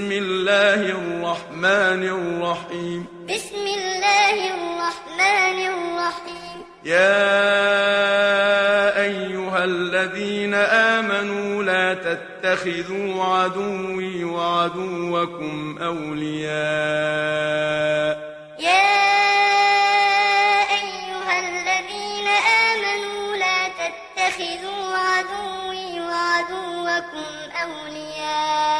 بسم الله الرحمن الرحيم. بسم الله الرحمن الرحيم. يا أيها الذين آمنوا لا تتخذوا عدوي وعدوكم أولياء. يا أيها الذين آمنوا لا تتخذوا عدوي وعدوكم أولياء.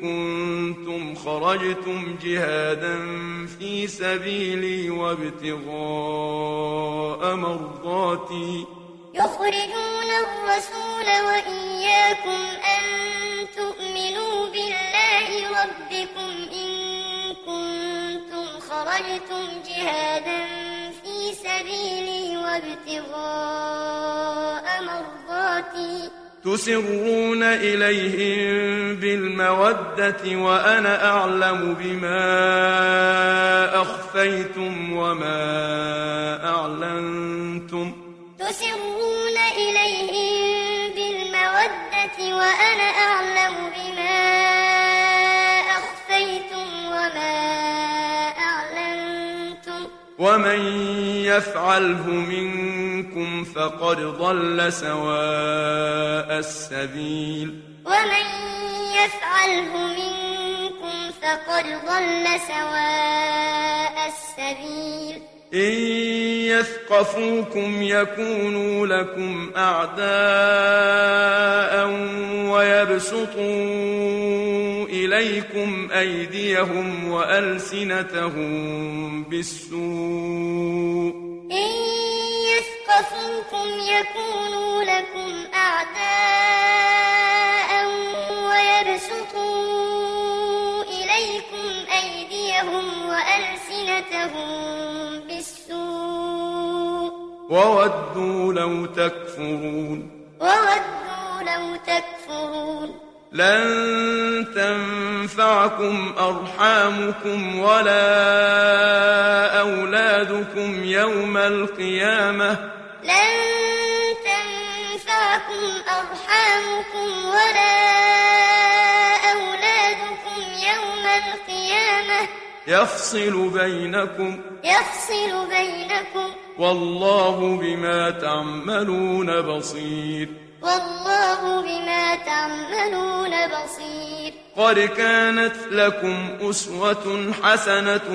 كنتم خرجتم جهادا في سبيلي وابتغاء مرضاتي. يخرجون الرسول وإياكم أن تؤمنوا بالله ربكم إن كنتم خرجتم جهادا في سبيلي وابتغاء تسرون إليهم بالمودة وأنا أعلم بما أخفيتم وما أعلنتم. تسرون إليهم بالمودة وأنا أعلم بما ومن يفعله منكم فقد ضل سواء السبيل ومن يفعله منكم فقد ضل سواء السبيل إن يثقفوكم يكونوا لكم أعداء ويبسطوا إليكم أيديهم وألسنتهم بالسوء. إن يثقفوكم يكونوا لكم أعداء ويبسطوا إليكم أيديهم وألسنتهم بالسوء وودوا لو تكفرون. وودوا لو تكفرون. لن تنفعكم أرحامكم ولا أولادكم يوم القيامة. لن تنفعكم أرحامكم ولا يفصل بينكم. يفصل بينكم. والله بما تعملون بصير. والله بما تعملون بصير. قد كانت لكم أسوة حسنة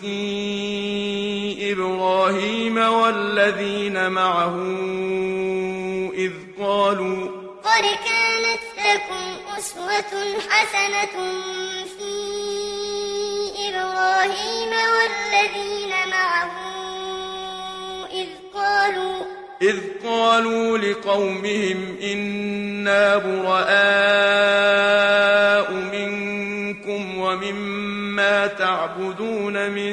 في إبراهيم والذين معه إذ قالوا قد كانت لكم أسوة حسنة إبراهيم والذين معه إذ قالوا إذ قالوا لقومهم إنا براء منكم ومما تعبدون من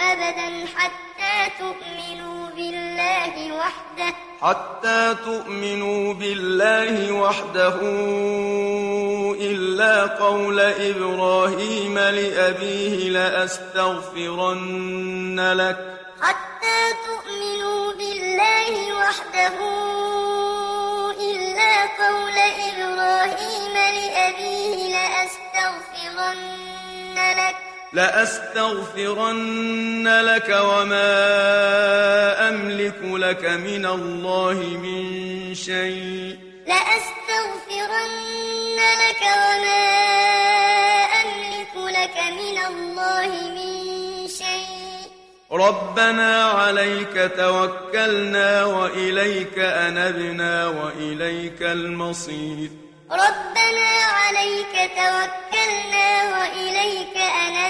أبدا حتى تؤمنوا بالله وحده. حتى تؤمنوا بالله وحده إلا قول إبراهيم لأبيه لأستغفرن لك. حتى تؤمنوا بالله وحده إلا قول إبراهيم لأبيه لأستغفرن لك. لأستغفرن لك وما أملك لك من الله من شيء. لأستغفرن لك وما أملك لك من الله من شيء. ربنا عليك توكلنا وإليك أنبنا وإليك المصير. ربنا عليك توكلنا وإليك أنبنا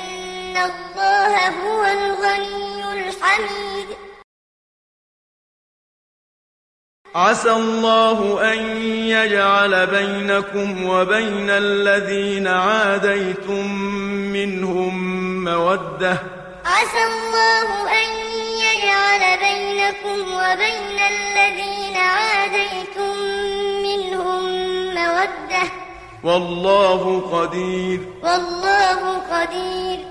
الله هو الغني الحميد. عسى الله أن يجعل بينكم وبين الذين عاديتم منهم مودة. عسى الله أن يجعل بينكم وبين الذين عاديتم منهم مودة. والله قدير. والله قدير.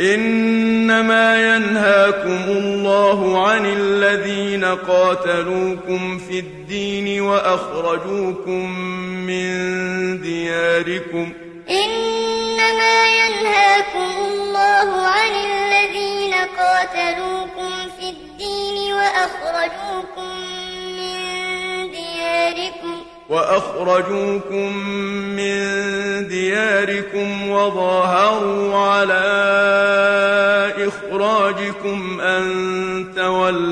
إنما ينهاكم الله عن الذين قاتلوكم في الدين وأخرجوكم من دياركم. إنما ينهاكم الله عن الذين قاتلوكم في الدين وأخرجوكم من دياركم. وأخرجوكم من دياركم وظاهروا على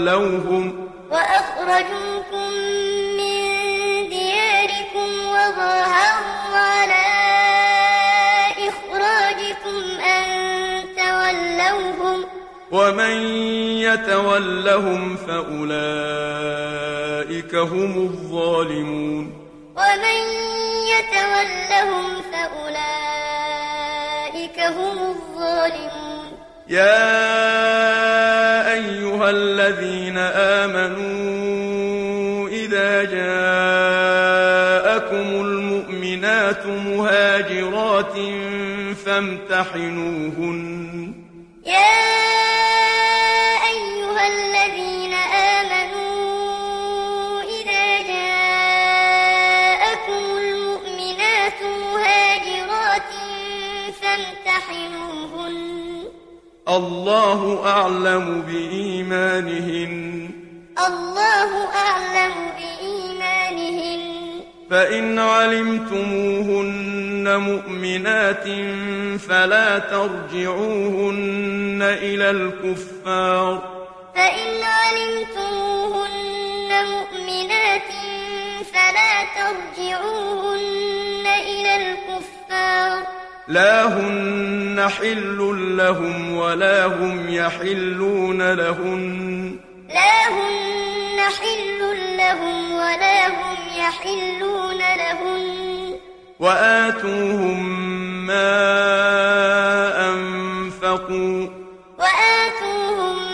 تولوهم وأخرجوكم من دياركم وظاهروا على إخراجكم أن تولوهم ومن يتولهم فأولئك هم الظالمون ومن يتولهم فأولئك هم الظالمون يا أيها الذين آمنوا إذا جاءكم المؤمنات مهاجرات فامتحنوهن. يا الله أعلم بإيمانهن. الله أعلم بإيمانهن. فإن علمتموهن مؤمنات فلا ترجعوهن إلى الكفار. فإن علمتموهن مؤمنات فلا ترجعوهن لا هن حل لهم ولا هم يحلون لهن. لا هن حل لهم ولا هم يحلون لهن. وآتوهم ما أنفقوا. وآتوهم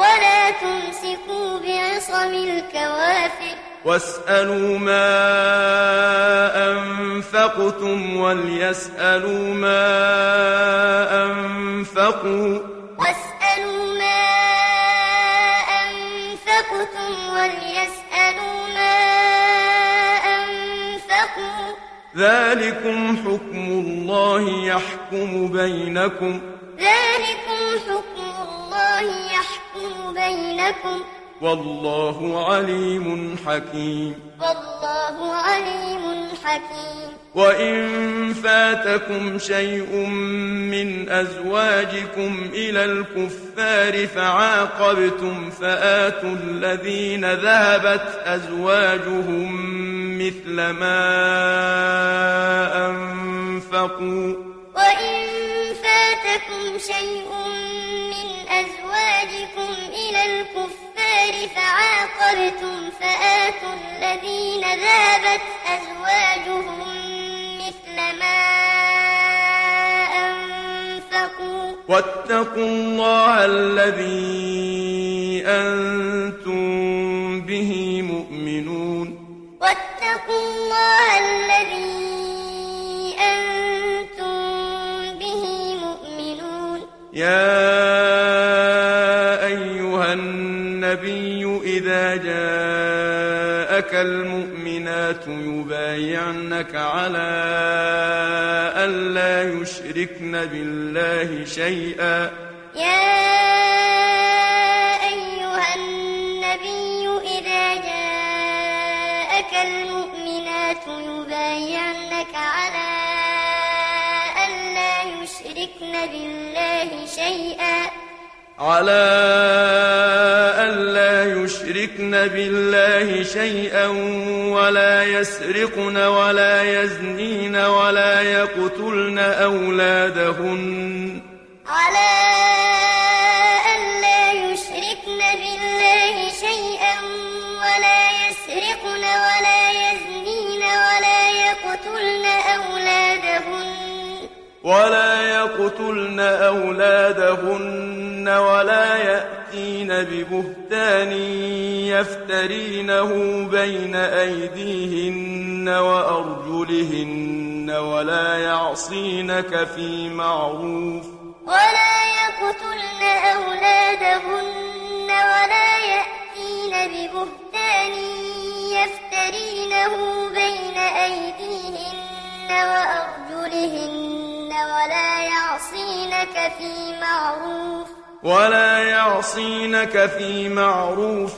ولا تمسكوا بعصم الكوافر. واسألوا ما أنفقتم وليسألوا ما أنفقوا. واسألوا ما أنفقتم وليسألوا ما أنفقوا. ذلكم حكم الله يحكم بينكم. ذلكم حكم الله يحكم بينكم. والله عليم حكيم. والله عليم حكيم. وإن فاتكم شيء من أزواجكم إلى الكفار فعاقبتم فآتوا الذين ذهبت أزواجهم مثل ما أنفقوا. وإن فاتكم شيء فعاقبتم فآتوا الذين ذهبت أزواجهم مثل ما أنفقوا. واتقوا الله الذي أنتم به مؤمنون. واتقوا الله جاءك المؤمنات يبايعنك على ألا يشركن بالله شيئا. يا أيها النبي إذا جاءك المؤمنات يبايعنك على ألا يشركن بالله شيئا. على يشركن بالله شيئا ولا يسرقن ولا يزنين ولا يقتلن أولادهن على ألا يشركن بالله شيئا ولا يسرقن ولا يزنين ولا يقتلن أولادهن ولا يقتلن أولادهن ولا يأتين ببهتان يفترينه بين أيديهن وأرجلهن ولا يعصينك في معروف ولا يقتلن أولادهن ولا يأتين ببهتان يفترينه بين أيديهن وأرجلهن ولا يعصينك في معروف ولا يعصينك في معروف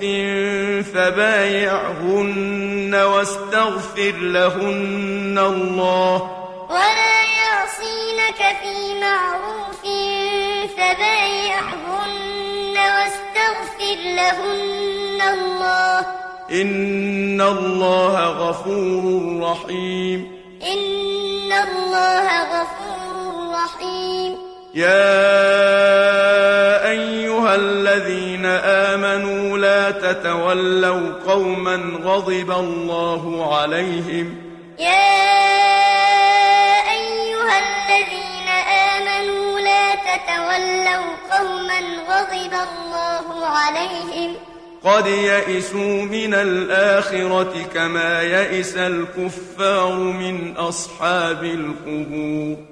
فبايعهن واستغفر لهن الله ولا يعصينك في معروف فبايعهن واستغفر لهن الله إن الله غفور رحيم إن الله غفور رحيم يا أيها الذين آمنوا لا تتولوا قوما غضب الله عليهم. يا أيها الذين آمنوا لا تتولوا قوما غضب الله عليهم. قد يئسوا من الآخرة كما يئس الكفار من أصحاب القبور.